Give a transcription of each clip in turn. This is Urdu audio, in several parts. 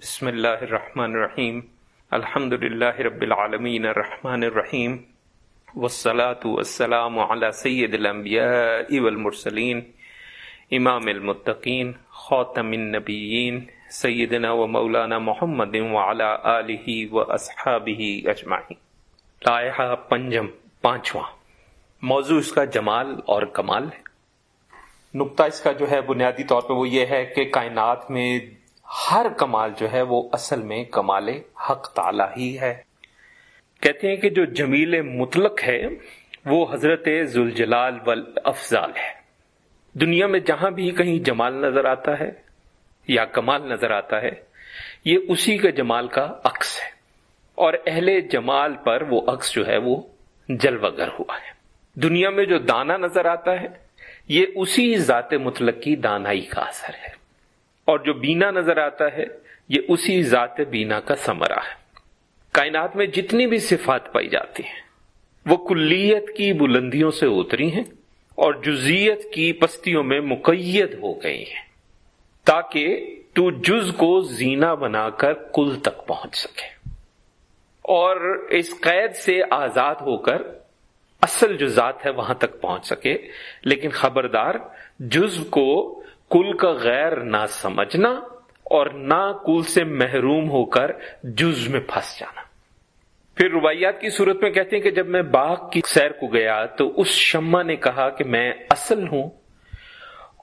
بسم اللہ الرحمن الرحیم. الحمد للہ رب العالمین الرحمن الرحیم. والصلاة والسلام على سید الانبیاء والمرسلین. امام المتقین، خاتم النبیین، سیدنا و مولانا محمد وعلى آلہ و اصحابہ اجمعین. لائحہ پنجم، پانچواں. موضوع اس کا جمال اور کمال ہے. نقطہ اس کا جو ہے بنیادی طور پہ وہ یہ ہے کہ کائنات میں ہر کمال جو ہے وہ اصل میں کمال حق تعالی ہی ہے۔ کہتے ہیں کہ جو جمیل مطلق ہے، وہ حضرت ذوالجلال والافضال ہے۔ دنیا میں جہاں بھی کہیں جمال نظر آتا ہے یا کمال نظر آتا ہے، یہ اسی کے جمال کا عکس ہے۔ اور اہل جمال پر وہ عکس جو ہے وہ جلوگر ہوا ہے۔ دنیا میں جو دانا نظر آتا ہے، یہ اسی ذات مطلق کی دانائی کا اثر ہے۔ اور جو بینا نظر آتا ہے، یہ اسی ذات بینا کا سمرا ہے۔ کائنات میں جتنی بھی صفات پائی جاتی ہیں، وہ کلیت کی بلندیوں سے اتری ہیں اور جزیت کی پستیوں میں مقید ہو گئی ہیں، تاکہ تو جز کو زینا بنا کر کل تک پہنچ سکے۔ اور اس قید سے آزاد ہو کر اصل جو ذات ہے وہاں تک پہنچ سکے، لیکن خبردار، جز کو کل کا غیر نہ سمجھنا اور نہ کل سے محروم ہو کر جز میں پھنس جانا۔ پھر روایات کی صورت میں کہتے ہیں کہ جب میں باغ کی سیر کو گیا تو اس شمع نے کہا کہ میں اصل ہوں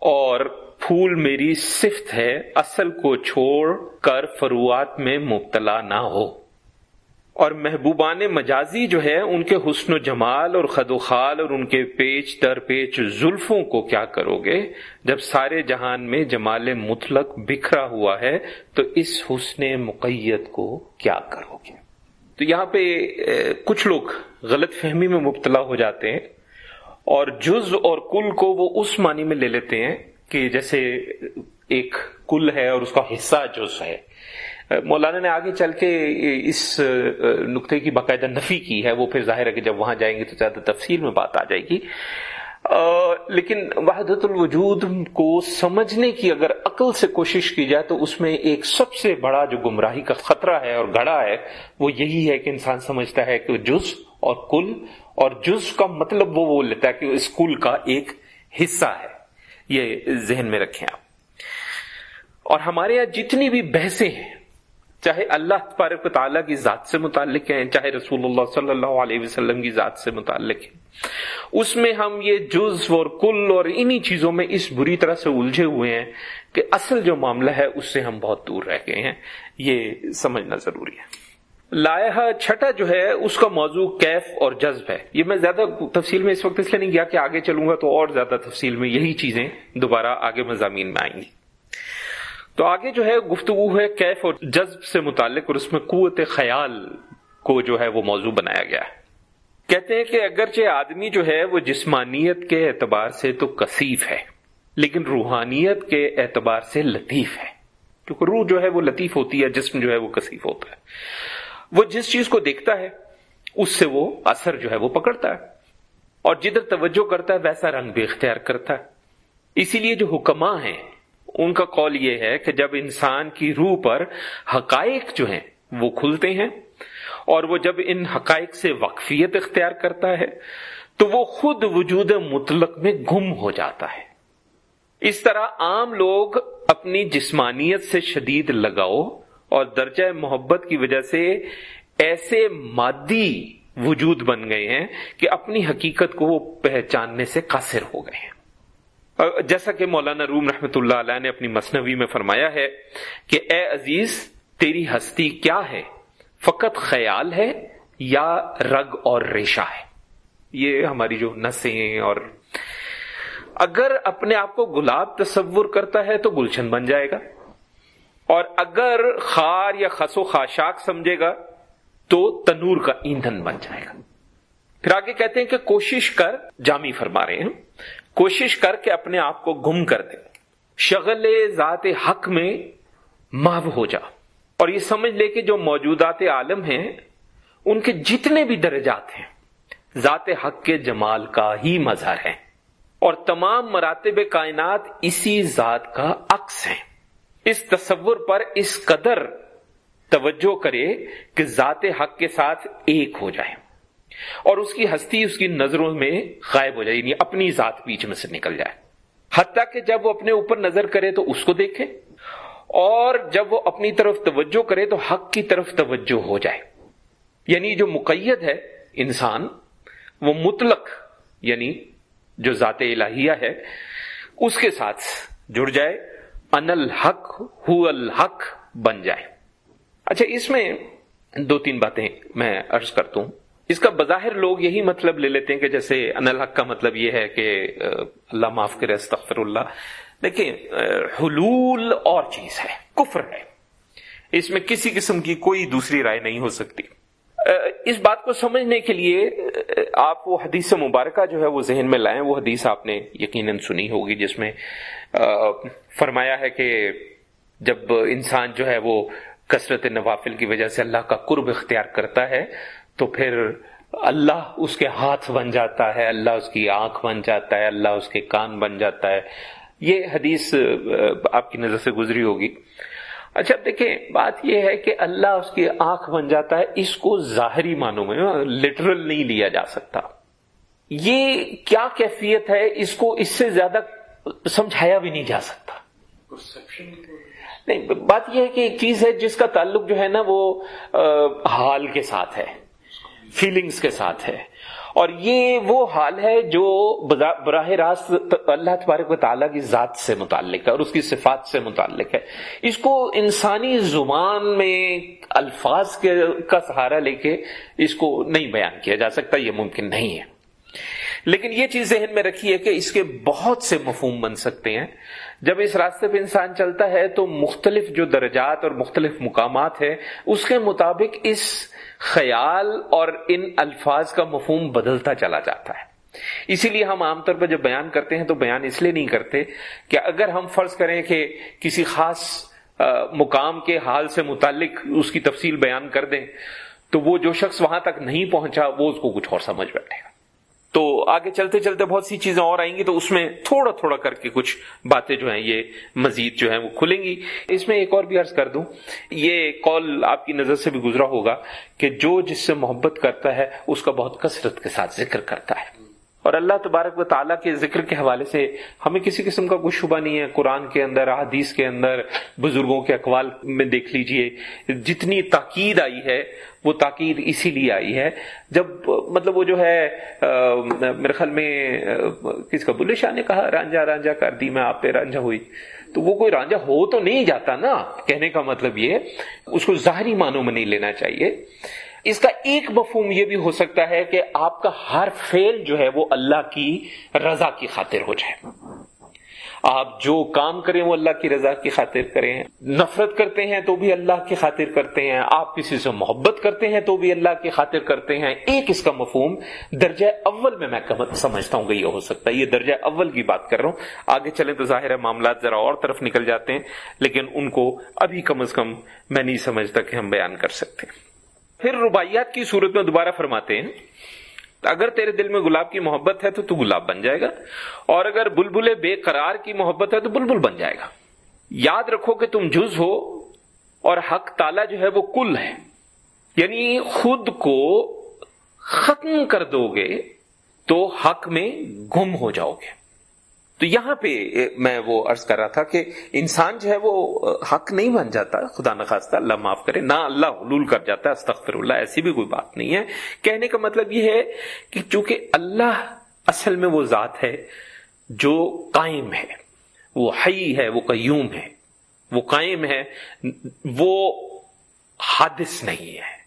اور پھول میری صفت ہے، اصل کو چھوڑ کر فروعات میں مبتلا نہ ہو۔ اور محبوبان مجازی جو ہے ان کے حسن و جمال اور خد و خال اور ان کے پیچ در پیچ زلفوں کو کیا کرو گے؟ جب سارے جہان میں جمال مطلق بکھرا ہوا ہے، تو اس حسن مقیت کو کیا کرو گے؟ تو یہاں پہ کچھ لوگ غلط فہمی میں مبتلا ہو جاتے ہیں اور جز اور کل کو وہ اس معنی میں لے لیتے ہیں کہ جیسے ایک کل ہے اور اس کا حصہ جز ہے۔ مولانا نے آگے چل کے اس نقطے کی باقاعدہ نفی کی ہے، وہ پھر ظاہر ہے کہ جب وہاں جائیں گے تو زیادہ تفصیل میں بات آ جائے گی۔ لیکن وحدت الوجود کو سمجھنے کی اگر عقل سے کوشش کی جائے تو اس میں ایک سب سے بڑا جو گمراہی کا خطرہ ہے اور گڑا ہے، وہ یہی ہے کہ انسان سمجھتا ہے کہ جز اور کل، اور جز کا مطلب وہ وہ لیتا ہے کہ اس کل کا ایک حصہ ہے۔ یہ ذہن میں رکھیں آپ۔ اور ہمارے یہاں جتنی بھی بحثیں ہیں چاہے اللہ تبارک تعالیٰ کی ذات سے متعلق ہیں، چاہے رسول اللہ صلی اللہ علیہ وسلم کی ذات سے متعلق ہیں۔ اس میں ہم یہ جز اور کل اور انہی چیزوں میں اس بری طرح سے الجھے ہوئے ہیں کہ اصل جو معاملہ ہے، اس سے ہم بہت دور رہ گئے ہیں۔ یہ سمجھنا ضروری ہے۔ لائحہ چھٹا جو ہے، اس کا موضوع کیف اور جذب ہے۔ یہ میں زیادہ تفصیل میں اس وقت اس لیے نہیں کیا کہ آگے چلوں گا تو اور زیادہ تفصیل میں یہی چیزیں دوبارہ آگے مضامین میں آئیں گی۔ تو آگے جو ہے گفتگو ہے کیف اور جذب سے متعلق اور اس میں قوت خیال کو جو ہے وہ موضوع بنایا گیا ہے۔ کہتے ہیں کہ اگرچہ آدمی جو ہے وہ جسمانیت کے اعتبار سے تو کثیف ہے، لیکن روحانیت کے اعتبار سے لطیف ہے۔ کیونکہ روح جو ہے وہ لطیف ہوتی ہے، جسم جو ہے وہ کثیف ہوتا ہے۔ وہ جس چیز کو دیکھتا ہے، اس سے وہ اثر جو ہے وہ پکڑتا ہے۔ اور جدھر توجہ کرتا ہے، ویسا رنگ بھی اختیار کرتا ہے۔ اسی لیے جو حکماں ہیں ان کا قول یہ ہے کہ جب انسان کی روح پر حقائق جو ہیں وہ کھلتے ہیں اور وہ جب ان حقائق سے وقفیت اختیار کرتا ہے تو وہ خود وجود مطلق میں گم ہو جاتا ہے۔ اس طرح عام لوگ اپنی جسمانیت سے شدید لگاؤ اور درجہ محبت کی وجہ سے ایسے مادی وجود بن گئے ہیں کہ اپنی حقیقت کو وہ پہچاننے سے قاصر ہو گئے ہیں۔ جیسا کہ مولانا روم رحمت اللہ علیہ نے اپنی مصنوی میں فرمایا ہے کہ اے عزیز، تیری ہستی کیا ہے؟ فقط خیال ہے یا رگ اور ریشہ ہے؟ یہ ہماری جو نسیں اور اگر اپنے آپ کو گلاب تصور کرتا ہے تو گلشن بن جائے گا۔ اور اگر خار یا خسو خاشاک سمجھے گا تو تنور کا ایندھن بن جائے گا۔ پھر آگے کہتے ہیں کہ کوشش کر، جامی فرما رہے ہیں۔ کوشش کر کے اپنے آپ کو گم کر دے۔ شغل ذات حق میں محو ہو جا۔ اور یہ سمجھ لے کہ جو موجودات عالم ہیں، ان کے جتنے بھی درجات ہیں، ذات حق کے جمال کا ہی مظہر ہے اور تمام مراتب کائنات اسی ذات کا عکس ہیں۔ اس تصور پر اس قدر توجہ کرے کہ ذات حق کے ساتھ ایک ہو جائے اور اس کی ہستی اس کی نظروں میں غائب ہو جائے یعنی اپنی ذات بیچ میں سے نکل جائے۔ حتیٰ کہ جب وہ اپنے اوپر نظر کرے تو اس کو دیکھے، اور جب وہ اپنی طرف توجہ کرے تو حق کی طرف توجہ ہو جائے۔ یعنی جو مقید ہے انسان، وہ مطلق یعنی جو ذات الہیہ ہے، اس کے ساتھ جڑ جائے ان الحق، ہو الحق، بن جائے۔ اچھا اس میں دو تین باتیں میں عرض کرتا ہوں۔ اس کا بظاہر لوگ یہی مطلب لے لیتے ہیں کہ جیسے ان الحق کا مطلب یہ ہے کہ اللہ معاف کرے، استغفر اللہ۔ دیکھیں حلول اور چیز ہے، کفر ہے۔ اس میں کسی قسم کی کوئی دوسری رائے نہیں ہو سکتی۔ اس بات کو سمجھنے کے لیے آپ وہ حدیث مبارکہ جو ہے وہ ذہن میں لائیں۔ وہ حدیث آپ نے یقیناً سنی ہوگی، جس میں فرمایا ہے کہ جب انسان جو ہے وہ کثرت نوافل کی وجہ سے اللہ کا قرب اختیار کرتا ہے تو پھر اللہ اس کے ہاتھ بن جاتا ہے اللہ اس کی آنکھ بن جاتا ہے اللہ اس کے کان بن جاتا ہے۔ یہ حدیث آپ کی نظر سے گزری ہوگی۔ اچھا دیکھیں بات یہ ہے کہ اللہ اس کی آنکھ بن جاتا ہے اس کو ظاہری معنوں میں لٹرل نہیں لیا جا سکتا۔ یہ کیا کیفیت ہے؟ اس کو اس سے زیادہ سمجھایا بھی نہیں جا سکتا۔ نہیں بات یہ ہے کہ ایک چیز ہے جس کا تعلق جو ہے نا وہ حال کے ساتھ ہے۔ فیلنگز کے ساتھ ہے۔ اور یہ وہ حال ہے جو براہ راست اللہ تبارک و تعالیٰ کی ذات سے متعلق ہے اور اس کی صفات سے متعلق ہے۔ اس کو انسانی زبان میں الفاظ کا سہارا لے کے اس کو نہیں بیان کیا جا سکتا، یہ ممکن نہیں ہے۔ لیکن یہ چیز ذہن میں رکھی ہے کہ اس کے بہت سے مفہوم بن سکتے ہیں۔ جب اس راستے پہ انسان چلتا ہے تو مختلف جو درجات اور مختلف مقامات ہیں، اس کے مطابق اس خیال اور ان الفاظ کا مفہوم بدلتا چلا جاتا ہے۔ اسی لیے ہم عام طور پر جب بیان کرتے ہیں تو بیان اس لیے نہیں کرتے کہ اگر ہم فرض کریں کہ کسی خاص مقام کے حال سے متعلق اس کی تفصیل بیان کر دیں تو وہ جو شخص وہاں تک نہیں پہنچا، وہ اس کو کچھ اور سمجھ بیٹھے گا۔ تو آگے چلتے چلتے بہت سی چیزیں اور آئیں گی، تو اس میں تھوڑا تھوڑا کر کے کچھ باتیں جو ہیں یہ مزید جو ہیں وہ کھلیں گی۔ اس میں ایک اور بھی عرض کر دوں، یہ کال آپ کی نظر سے بھی گزرا ہوگا کہ جو جس سے محبت کرتا ہے، اس کا بہت کثرت کے ساتھ ذکر کرتا ہے۔ اور اللہ تبارک و تعالیٰ کے ذکر کے حوالے سے ہمیں کسی قسم کا کوئی شبہ نہیں ہے قرآن کے اندر حدیث کے اندر، بزرگوں کے اقوال میں دیکھ لیجیے۔ جتنی تاکید آئی ہے، وہ تاکید اسی لیے آئی ہے۔ جب مطلب وہ جو ہے میرے خیال میں کس کا بلے شاہ نے کہا، رانجا رانجا کر دی میں آپ پہ رانجا ہوئی۔ تو وہ کوئی رانجا ہو تو نہیں جاتا نا، کہنے کا مطلب یہ، اس کو ظاہری معنوں میں نہیں لینا چاہیے۔ اس کا ایک مفہوم یہ بھی ہو سکتا ہے کہ آپ کا ہر فیل جو ہے وہ اللہ کی رضا کی خاطر ہو جائے۔ آپ جو کام کریں وہ اللہ کی رضا کی خاطر کریں۔ نفرت کرتے ہیں تو بھی اللہ کی خاطر کرتے ہیں۔ آپ کسی سے محبت کرتے ہیں تو بھی اللہ کی خاطر کرتے ہیں۔ ایک اس کا مفہوم درجہ اول میں میں سمجھتا ہوں کہ یہ ہو سکتا ہے۔ یہ درجہ اول کی بات کر رہا ہوں۔ آگے چلیں تو ظاہر ہے معاملات ذرا اور طرف نکل جاتے ہیں، لیکن ان کو ابھی کم از کم میں نہیں سمجھتا کہ ہم بیان کر سکتے۔ پھر رباعیات کی صورت میں دوبارہ فرماتے ہیں اگر تیرے دل میں گلاب کی محبت ہے تو تو گلاب بن جائے گا، اور اگر بلبل بے قرار کی محبت ہے تو بلبل بن جائے گا۔ یاد رکھو کہ تم جز ہو اور حق تالا جو ہے وہ کل ہے۔ یعنی خود کو ختم کر دو گے تو حق میں گم ہو جاؤ گے۔ تو یہاں پہ میں وہ عرض کر رہا تھا کہ انسان جو ہے وہ حق نہیں بن جاتا، خدا نخواستہ، اللہ معاف کرے، نہ اللہ حلول کر جاتا ہے استغفر اللہ ایسی بھی کوئی بات نہیں ہے۔ کہنے کا مطلب یہ ہے کہ چونکہ اللہ اصل میں وہ ذات ہے جو قائم ہے، وہ حی ہے، وہ قیوم ہے، وہ قائم ہے، وہ حادث نہیں ہے۔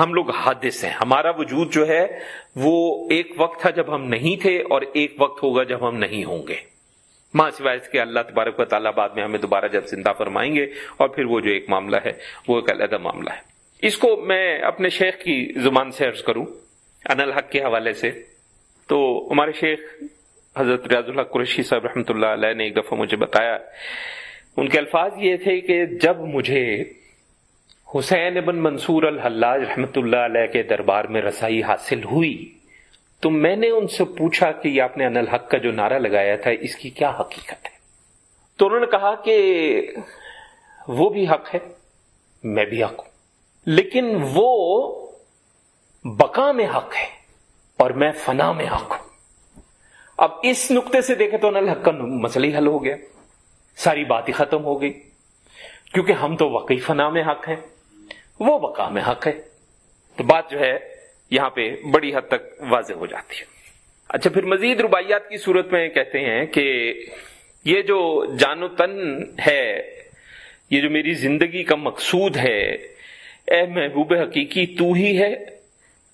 ہم لوگ حادث ہیں۔ ہمارا وجود جو ہے، وہ ایک وقت تھا جب ہم نہیں تھے اور ایک وقت ہوگا جب ہم نہیں ہوں گے۔ ماں سوائے کے اللہ تبارک و تعالیٰ بعد میں ہمیں دوبارہ جب زندہ فرمائیں گے اور پھر وہ جو ایک معاملہ ہے، وہ ایک علیحدہ معاملہ ہے۔ اس کو میں اپنے شیخ کی زبان سے عرض کروں ان الحق کے حوالے سے۔ تو ہمارے شیخ حضرت ریاض اللہ قریشی صاحب رحمۃ اللہ علیہ نے ایک دفعہ مجھے بتایا۔ ان کے الفاظ یہ تھے کہ جب مجھے حسین بن منصور الحلاج رحمت اللہ علیہ کے دربار میں رسائی حاصل ہوئی تو میں نے ان سے پوچھا کہ یہ آپ نے ان الحق کا جو نعرہ لگایا تھا، اس کی کیا حقیقت ہے؟ تو انہوں نے کہا کہ وہ بھی حق ہے، میں بھی حق ہوں۔ لیکن وہ بقا میں حق ہے اور میں فنا میں حق ہوں۔ اب اس نقطے سے دیکھے تو الحق کا مسئلہ ہی حل ہو گیا۔ ساری بات ہی ختم ہو گئی۔ کیونکہ ہم تو واقعی فنا میں حق ہیں۔ وہ بقا میں حق ہے۔ تو بات جو ہے، یہاں پہ بڑی حد تک واضح ہو جاتی ہے۔ اچھا پھر مزید رباعیات کی صورت میں کہتے ہیں کہ یہ جو جان و تن ہے، یہ جو میری زندگی کا مقصود ہے، اے محبوب حقیقی، تو ہی ہے۔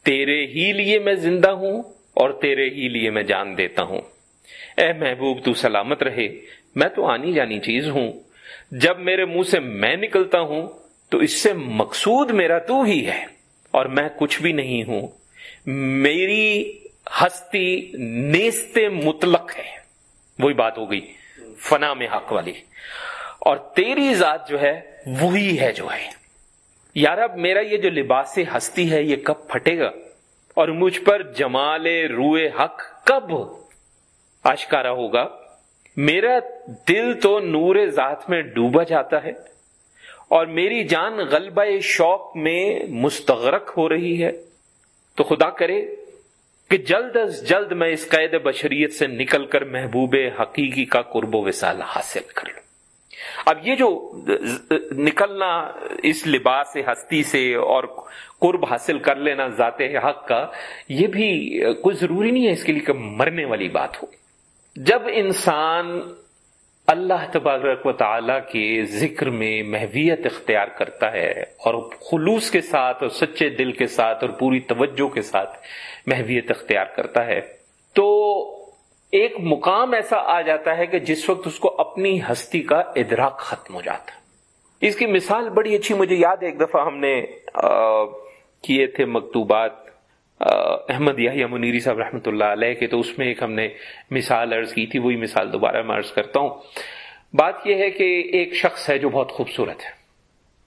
تیرے ہی لیے میں زندہ ہوں اور تیرے ہی لیے میں جان دیتا ہوں۔ اے محبوب، تو سلامت رہے۔ میں تو آنی جانی چیز ہوں۔ جب میرے منہ سے میں نکلتا ہوں تو اس سے مقصود میرا تو ہی ہے اور میں کچھ بھی نہیں ہوں۔ میری ہستی نیست مطلق ہے۔ وہی بات ہو گئی۔ فنا میں حق والی۔ اور تیری ذات جو ہے، وہی ہے جو ہے۔ یار اب میرا یہ جو لباس ہستی ہے، یہ کب پھٹے گا؟ اور مجھ پر جمال روئے حق کب آشکارا ہوگا؟ میرا دل تو نور ذات میں ڈوبا جاتا ہے۔ اور میری جان غلبہ شوق میں مستغرق ہو رہی ہے، تو خدا کرے کہ جلد از جلد میں اس قید بشریت سے نکل کر محبوب حقیقی کا قرب و وسال حاصل کر لوں۔ اب یہ جو نکلنا اس لباس ہستی سے اور قرب حاصل کر لینا ذات حق کا، یہ بھی کوئی ضروری نہیں ہے اس کے لیے کہ مرنے والی بات ہو۔ جب انسان اللہ تبارک و تعالی کے ذکر میں محویت اختیار کرتا ہے اور خلوص کے ساتھ اور سچے دل کے ساتھ اور پوری توجہ کے ساتھ محویت اختیار کرتا ہے۔ تو ایک مقام ایسا آ جاتا ہے کہ جس وقت اس کو اپنی ہستی کا ادراک ختم ہو جاتا اس کی مثال بڑی اچھی مجھے یاد ہے، ایک دفعہ ہم نے کیے تھے مکتوبات احمد یا منیری صاحب رحمۃ اللہ علیہ کے تو اس میں ایک ہم نے مثال عرض کی تھی، وہی مثال دوبارہ میں عرض کرتا ہوں۔ بات یہ ہے کہ ایک شخص ہے جو بہت خوبصورت ہے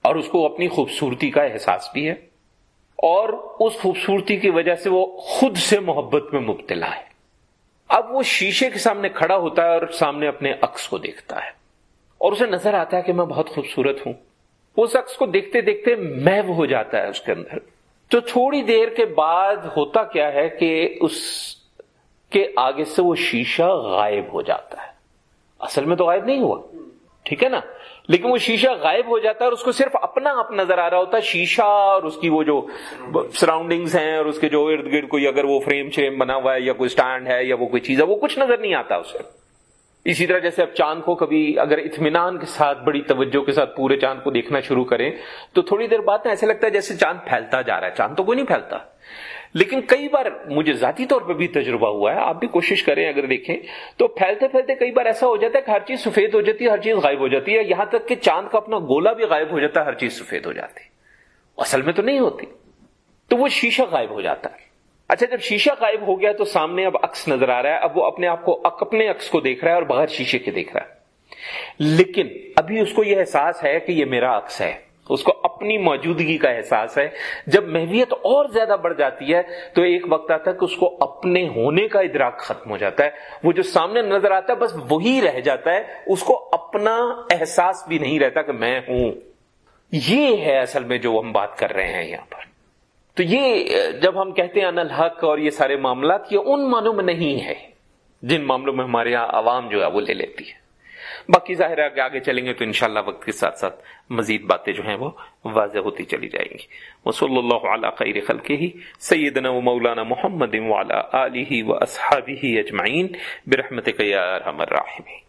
اور اس کو اپنی خوبصورتی کا احساس بھی ہے اور اس خوبصورتی کی وجہ سے وہ خود سے محبت میں مبتلا ہے۔ اب وہ شیشے کے سامنے کھڑا ہوتا ہے اور سامنے اپنے عکس کو دیکھتا ہے اور اسے نظر آتا ہے کہ میں بہت خوبصورت ہوں۔ اس عکس کو دیکھتے دیکھتے محو ہو جاتا ہے اس کے اندر۔ تو تھوڑی دیر کے بعد ہوتا کیا ہے کہ اس کے آگے سے وہ شیشہ غائب ہو جاتا ہے۔ اصل میں تو غائب نہیں ہوا۔ ٹھیک ہے نا؟ لیکن وہ شیشہ غائب ہو جاتا ہے اور اس کو صرف اپنا آپ نظر آ رہا ہوتا ہے، شیشہ اور اس کی وہ جو سراؤنڈنگز ہیں اور اس کے جو ارد گرد کوئی اگر وہ فریم شریم بنا ہوا ہے یا کوئی سٹینڈ ہے یا وہ کوئی چیز ہے، وہ کچھ نظر نہیں آتا اسے۔ اسی طرح جیسے اب چاند کو کبھی اگر اطمینان کے ساتھ، بڑی توجہ کے ساتھ پورے چاند کو دیکھنا شروع کریں، تو تھوڑی دیر بعد ایسے لگتا ہے جیسے چاند پھیلتا جا رہا ہے۔ چاند تو کوئی نہیں پھیلتا۔ لیکن کئی بار مجھے ذاتی طور پہ بھی تجربہ ہوا ہے، آپ بھی کوشش کریں اگر دیکھیں، تو پھیلتے پھیلتے کئی بار ایسا ہو جاتا ہے کہ ہر چیز سفید ہو جاتی ہے، ہر چیز غائب ہو جاتی ہے، یہاں تک کہ چاند کا اپنا گولا بھی غائب ہو جاتا ہے، ہر چیز سفید ہو جاتی۔ اصل میں تو نہیں ہوتی۔ تو وہ شیشہ غائب ہو جاتا ہے۔ اچھا جب شیشہ غائب ہو گیا تو سامنے اب عکس نظر آ رہا ہے، اب وہ اپنے آپ کو اپنے عکس کو دیکھ رہا ہے اور بغیر شیشے کے دیکھ رہا ہے۔ لیکن ابھی اس کو یہ احساس ہے کہ یہ میرا عکس ہے۔ اس کو اپنی موجودگی کا احساس ہے۔ جب محویت اور زیادہ بڑھ جاتی ہے تو ایک وقت آتا ہے کہ اس کو اپنے ہونے کا ادراک ختم ہو جاتا ہے۔ وہ جو سامنے نظر آتا ہے، بس وہی رہ جاتا ہے۔ اس کو اپنا احساس بھی نہیں رہتا کہ میں ہوں۔ یہ ہے اصل میں جو ہم بات کر رہے ہیں یہاں پر۔ تو یہ، جب ہم کہتے ہیں ان الحق اور یہ سارے معاملات، یہ ان معنوں میں نہیں ہے، جن معاملوں میں ہمارے یہاں عوام جو ہے وہ لے لیتی ہے۔ باقی ظاہر ہے کہ آگے چلیں گے تو انشاءاللہ وقت کے ساتھ ساتھ مزید باتیں جو ہیں وہ واضح ہوتی چلی جائیں گی۔ وہ صلی اللہ علیہ خیر خلق ہی سیدنا و مولانا محمد علیہ و اصحابہ اجمعین، برحمتک یا ارحم الراحمین۔